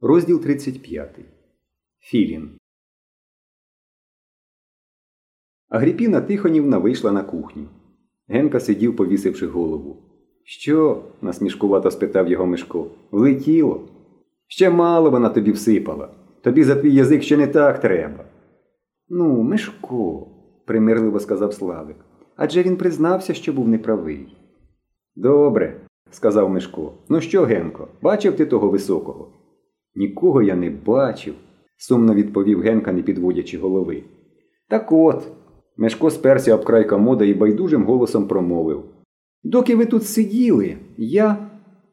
Розділ 35. Філін. Агріпіна Тихонівна вийшла на кухню. Генка сидів, повісивши голову. Що? насмішкувато спитав його Мишко. Влетіло? Ще мало вона тобі всипала. Тобі за твій язик ще не так треба. Ну, Мишко, примирливо сказав Славик. Адже він признався, що був неправий. Добре, сказав Мишко. Ну що, Генко, бачив ти того високого? Нікого я не бачив, сумно відповів Генка, не підводячи голови. Так от, Мешко сперся об край комода і байдужим голосом промовив. Доки ви тут сиділи, я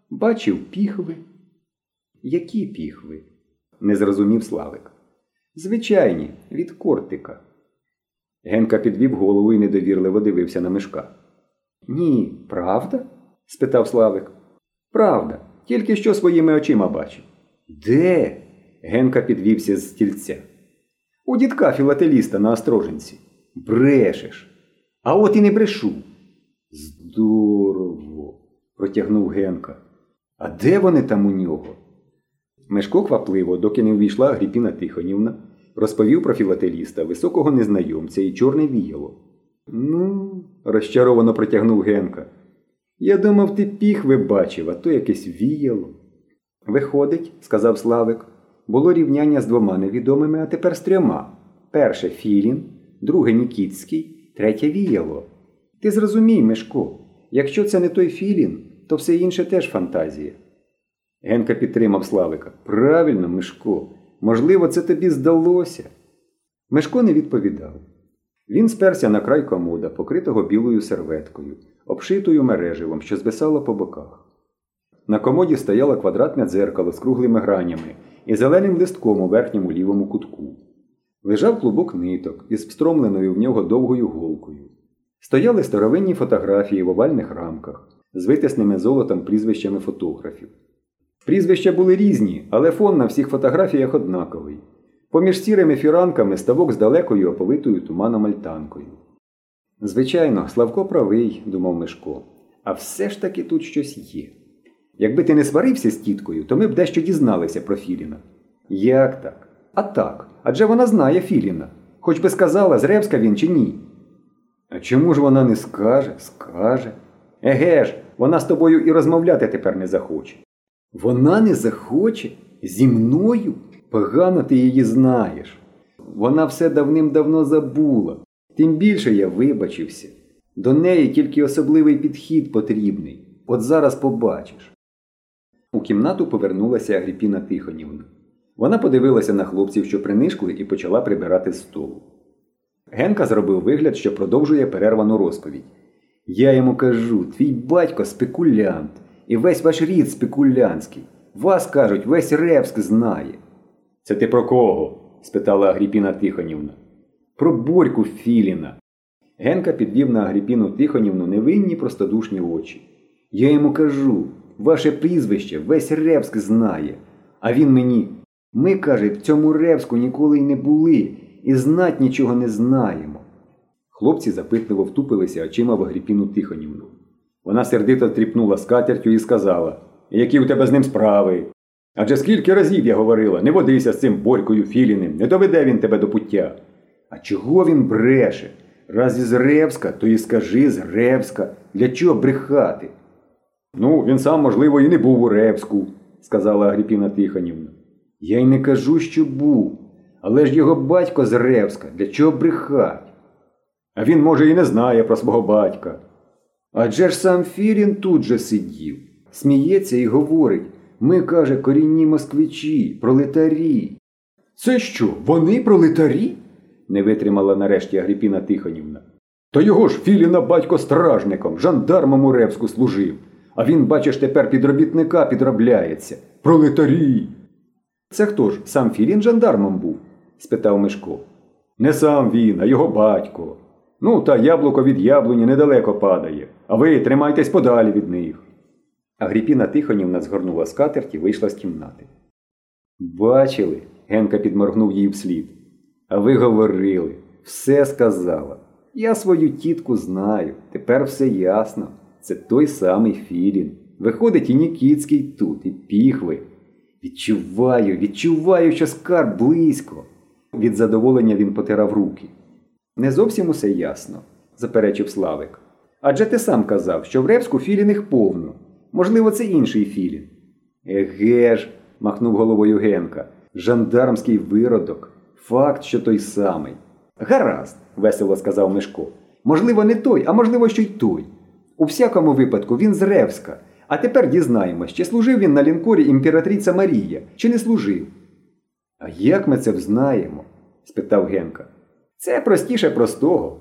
бачив піхви. Які піхви? не зрозумів Славик. Звичайні, від кортика. Генка підвів голову і недовірливо дивився на мешка. Ні, правда? спитав Славик. Правда, тільки що своїми очима бачив. Де? Генка підвівся з стільця. У дідка філателіста на остроженці. Брешеш. А от і не брешу. Здорово, протягнув Генка. А де вони там у нього? Мешко квапливо, доки не увійшла Агріпіна Тихонівна, розповів про філателіста, високого незнайомця і чорне віяло. Ну, розчаровано протягнув Генка. Я думав, ти піхви бачив, а то якесь віяло. Виходить, сказав Славик, було рівняння з двома невідомими, а тепер з трьома. Перше Філін, друге Нікітський, третє віяло. Ти зрозумій, Мишко, якщо це не той Філін, то все інше теж фантазія. Генка підтримав Славика. Правильно, Мишко, можливо, це тобі здалося. Мишко не відповідав. Він сперся на край комода, покритого білою серветкою, обшитою мереживом, що звисало по боках. На комоді стояло квадратне дзеркало з круглими гранями і зеленим листком у верхньому лівому кутку. Лежав клубок ниток із встромленою в нього довгою голкою. Стояли старовинні фотографії в овальних рамках з витисними золотом прізвищами фотографів. Прізвища були різні, але фон на всіх фотографіях однаковий. Поміж сірими фіранками ставок з далекою оповитою туманом альтанкою. Звичайно, Славко правий, думав Мишко, а все ж таки тут щось є. Якби ти не сварився з тіткою, то ми б дещо дізналися про Філіна. Як так? А так. Адже вона знає Філіна. Хоч би сказала, зревська він чи ні. А чому ж вона не скаже? Скаже. Еге ж, вона з тобою і розмовляти тепер не захоче. Вона не захоче? Зі мною? Погано ти її знаєш. Вона все давним-давно забула. Тим більше я вибачився. До неї тільки особливий підхід потрібний. От зараз побачиш. У кімнату повернулася Агріпіна Тихонівна. Вона подивилася на хлопців, що принишкли, і почала прибирати з столу. Генка зробив вигляд, що продовжує перервану розповідь. Я йому кажу, твій батько спекулянт, і весь ваш рід спекулянтський. Вас, кажуть, весь Ревськ знає. Це ти про кого? спитала Агріпіна Тихонівна. Про Борьку Філіна. Генка підвів на Агріпіну Тихонівну невинні простодушні очі. Я йому кажу, ваше прізвище весь Ревськ знає. А він мені. Ми, каже, в цьому Ревську ніколи й не були, і знать нічого не знаємо. Хлопці запитливо втупилися очима в Агріпіну Тихонівну. Вона сердито тріпнула скатертю і сказала Які у тебе з ним справи? Адже скільки разів я говорила, не водися з цим Борькою Філіним, не доведе він тебе до пуття. А чого він бреше? Раз із Ревська, то і скажи з Ревська. Для чого брехати? Ну, він сам, можливо, і не був у Ревську, сказала Агріпіна Тихонівна. Я й не кажу, що був. Але ж його батько з Ревська, для чого брехать? А він, може, і не знає про свого батька. Адже ж сам Фірін тут же сидів, сміється і говорить ми, каже, корінні москвичі, пролетарі. Це що, вони пролетарі? не витримала нарешті Агріпіна Тихонівна. То його ж Філіна батько стражником, жандармом у Ревську служив. А він, бачиш, тепер підробітника підробляється. Пролетарі. Це хто ж, сам Філін жандармом був? спитав Мишко. Не сам він, а його батько. Ну, та яблуко від яблуні недалеко падає, а ви тримайтесь подалі від них. Агріпіна Тихонівна згорнула скатерть і вийшла з кімнати. Бачили? Генка підморгнув їй вслід. А ви говорили, все сказала. Я свою тітку знаю, тепер все ясно. Це той самий Філін. Виходить і Нікіцький тут, і піхви. Відчуваю, відчуваю, що скарб близько. Від задоволення він потирав руки. Не зовсім усе ясно, заперечив Славик. Адже ти сам казав, що в Ревську філіних повно. Можливо, це інший філін. Еге ж, махнув головою Генка. Жандармський виродок. Факт, що той самий. Гаразд, весело сказав Мишко. Можливо, не той, а можливо, що й той. У всякому випадку він з Ревська. А тепер дізнаємось, чи служив він на лінкорі імператриця Марія, чи не служив. А як ми це взнаємо? спитав Генка. Це простіше простого.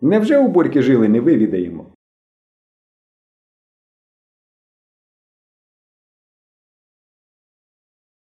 Невже у Борьки жили не вивідаємо?